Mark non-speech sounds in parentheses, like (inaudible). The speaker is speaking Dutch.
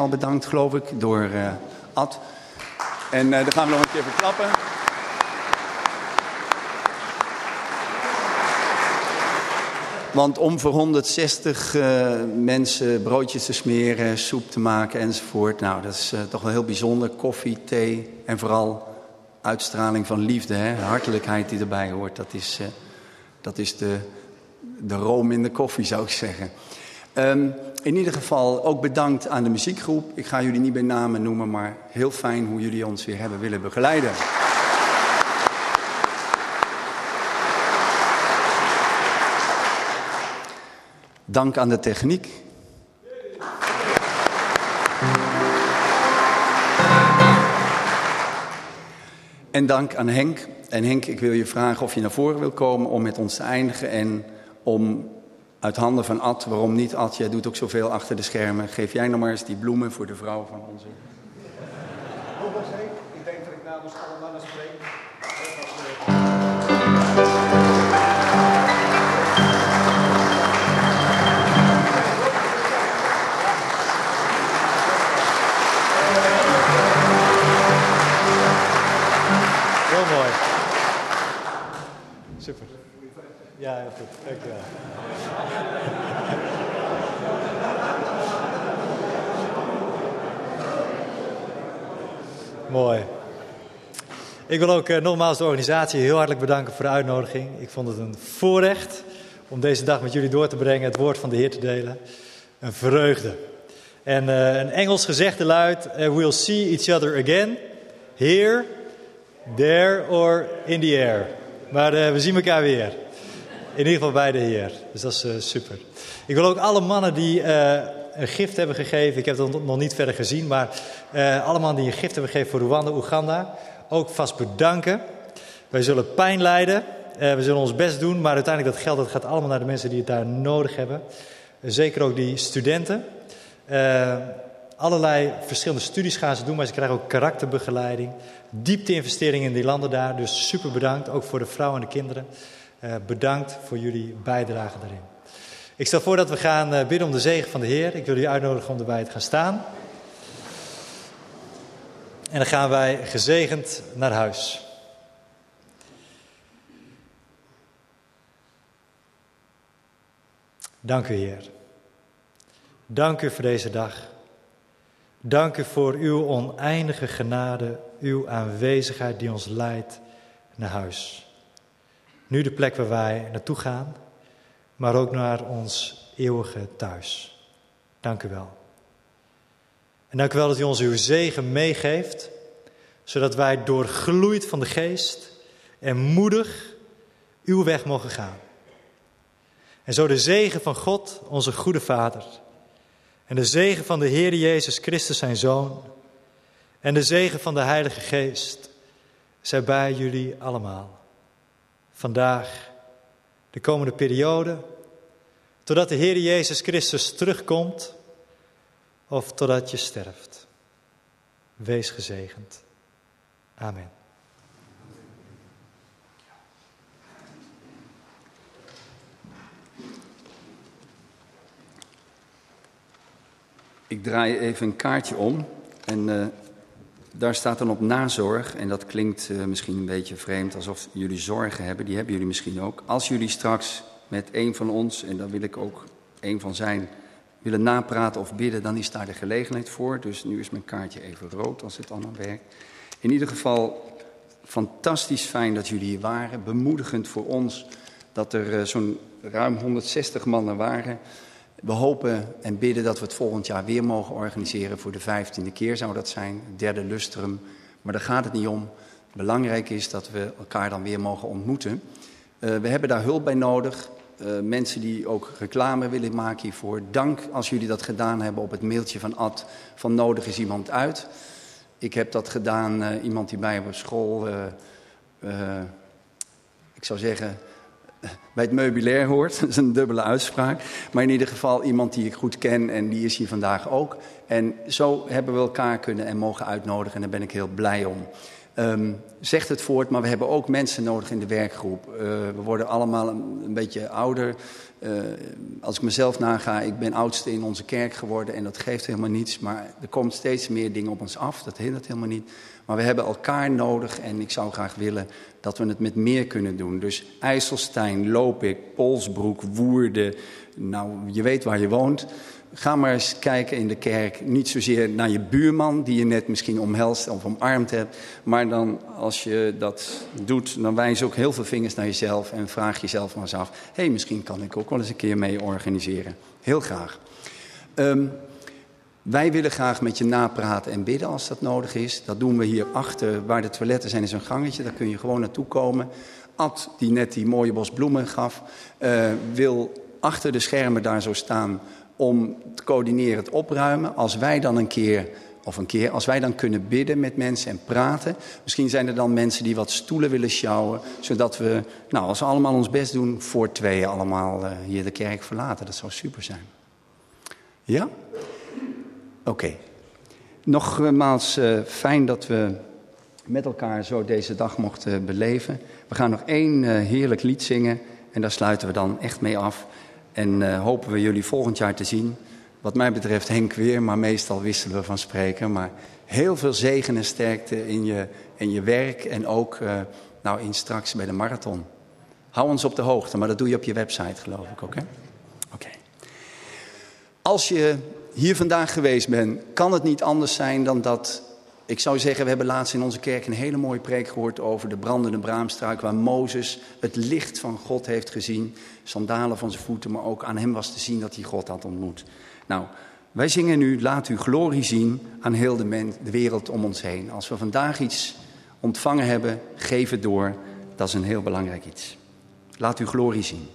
al bedankt, geloof ik, door uh, Ad. En uh, dan gaan we nog een keer verklappen. Want om voor 160 uh, mensen broodjes te smeren, soep te maken enzovoort. Nou, dat is toch wel heel bijzonder. Koffie, thee en vooral uitstraling van liefde. Hè? Hartelijkheid die erbij hoort. Dat is, dat is de, de room in de koffie, zou ik zeggen. Um, in ieder geval ook bedankt aan de muziekgroep. Ik ga jullie niet bij namen noemen, maar heel fijn hoe jullie ons weer hebben willen begeleiden. Dank aan de techniek. En dank aan Henk. En Henk, ik wil je vragen of je naar voren wil komen om met ons te eindigen en om uit handen van Ad, waarom niet Ad, jij doet ook zoveel achter de schermen. Geef jij nog maar eens die bloemen voor de vrouw van onze... Ja, heel goed. Mooi. Ik wil ook uh, nogmaals de organisatie heel hartelijk bedanken voor de uitnodiging. Ik vond het een voorrecht om deze dag met jullie door te brengen, het woord van de Heer te delen. Een vreugde. En uh, een Engels gezegde luidt: uh, We'll see each other again. Here, there or in the air. Maar we zien elkaar weer. In ieder geval bij de Heer. Dus dat is super. Ik wil ook alle mannen die een gift hebben gegeven. Ik heb het nog niet verder gezien, maar uh, allemaal die een gift hebben gegeven voor Rwanda, Oeganda, ook vast bedanken. Wij zullen pijn lijden, we zullen ons best doen, maar uiteindelijk dat geld dat gaat allemaal naar de mensen die het daar nodig hebben. Zeker ook die studenten. allerlei verschillende studies gaan ze doen, maar ze krijgen ook karakterbegeleiding, diepte-investeringen in die landen daar. Dus super bedankt, ook voor de vrouwen en de kinderen. Bedankt voor jullie bijdrage daarin. Ik stel voor dat we gaan bidden om de zegen van de Heer. Ik wil u uitnodigen om erbij te gaan staan. En dan gaan wij gezegend naar huis. Dank u, Heer. Dank u voor deze dag. Dank u voor uw oneindige genade, uw aanwezigheid die ons leidt naar huis. Nu de plek waar wij naartoe gaan maar ook naar ons eeuwige thuis. Dank u wel. En dank u wel dat u ons uw zegen meegeeft, zodat wij doorgloeid van de geest en moedig uw weg mogen gaan. En zo de zegen van God, onze goede Vader, en de zegen van de Heer Jezus Christus, zijn Zoon, en de zegen van de Heilige Geest, zij bij jullie allemaal. Vandaag de komende periode, totdat de Heer Jezus Christus terugkomt of totdat je sterft. Wees gezegend. Amen. Ik draai even een kaartje om en uh, daar staat dan op nazorg. En dat klinkt uh, misschien een beetje vreemd, alsof jullie zorgen hebben. Die hebben jullie misschien ook. Als jullie straks met een van ons, en daar wil ik ook een van zijn, willen napraten of bidden, dan is daar de gelegenheid voor. Dus nu is mijn kaartje even rood als het allemaal werkt. In ieder geval fantastisch fijn dat jullie hier waren. Bemoedigend voor ons dat er uh, zo'n ruim 160 mannen waren. We hopen en bidden dat we het volgend jaar weer mogen organiseren. Voor de vijftiende keer zou dat zijn, derde lustrum. Maar daar gaat het niet om. Belangrijk is dat we elkaar dan weer mogen ontmoeten. Uh, we hebben daar hulp bij nodig. Uh, mensen die ook reclame willen maken hiervoor. Dank als jullie dat gedaan hebben op het mailtje van Ad van nodig is iemand uit. Ik heb dat gedaan, uh, iemand die bij op school, ik zou zeggen, bij het meubilair hoort. (laughs) Dat is een dubbele uitspraak. Maar in ieder geval iemand die ik goed ken en die is hier vandaag ook. En zo hebben we elkaar kunnen en mogen uitnodigen en daar ben ik heel blij om. Um, zegt het voort, maar we hebben ook mensen nodig in de werkgroep. Uh, we worden allemaal een beetje ouder. Uh, als ik mezelf naga, ik ben oudste in onze kerk geworden en dat geeft helemaal niets. Maar er komt steeds meer dingen op ons af, dat hindert helemaal niet. Maar we hebben elkaar nodig en ik zou graag willen dat we het met meer kunnen doen. Dus IJsselstein, Lopik, Polsbroek, Woerden, nou je weet waar je woont. Ga maar eens kijken in de kerk. Niet zozeer naar je buurman die je net misschien omhelst of omarmd hebt. Maar dan als je dat doet, dan wijs ook heel veel vingers naar jezelf. En vraag jezelf maar eens af. Hé, hey, misschien kan ik ook wel eens een keer mee organiseren. Heel graag. Um, wij willen graag met je napraten en bidden als dat nodig is. Dat doen we hier achter, waar de toiletten zijn, is een gangetje. Daar kun je gewoon naartoe komen. Ad, die net die mooie bos bloemen gaf, uh, wil achter de schermen daar zo staan om te coördineren het opruimen. Als wij dan een keer, of een keer, als wij dan kunnen bidden met mensen en praten. Misschien zijn er dan mensen die wat stoelen willen sjouwen. Zodat we, nou, als we allemaal ons best doen, voor tweeën allemaal uh, hier de kerk verlaten. Dat zou super zijn. Ja? Oké. Nogmaals uh, fijn dat we met elkaar zo deze dag mochten beleven. We gaan nog één heerlijk lied zingen en daar sluiten we dan echt mee af. En hopen we jullie volgend jaar te zien. Wat mij betreft Henk weer, maar meestal wisselen we van spreken. Maar heel veel zegen en sterkte in je, in je werk en ook uh, nou, in straks bij de marathon. Hou ons op de hoogte, maar dat doe je op je website geloof ik ook. Oké. Als je hier vandaag geweest bent, kan het niet anders zijn dan dat ik zou zeggen, we hebben laatst in onze kerk een hele mooie preek gehoord over de brandende braamstruik, waar Mozes het licht van God heeft gezien, sandalen van zijn voeten, maar ook aan hem was te zien dat hij God had ontmoet. Nou, wij zingen nu, laat uw glorie zien aan heel de, de wereld om ons heen. Als we vandaag iets ontvangen hebben, geef het door. Dat is een heel belangrijk iets. Laat uw glorie zien.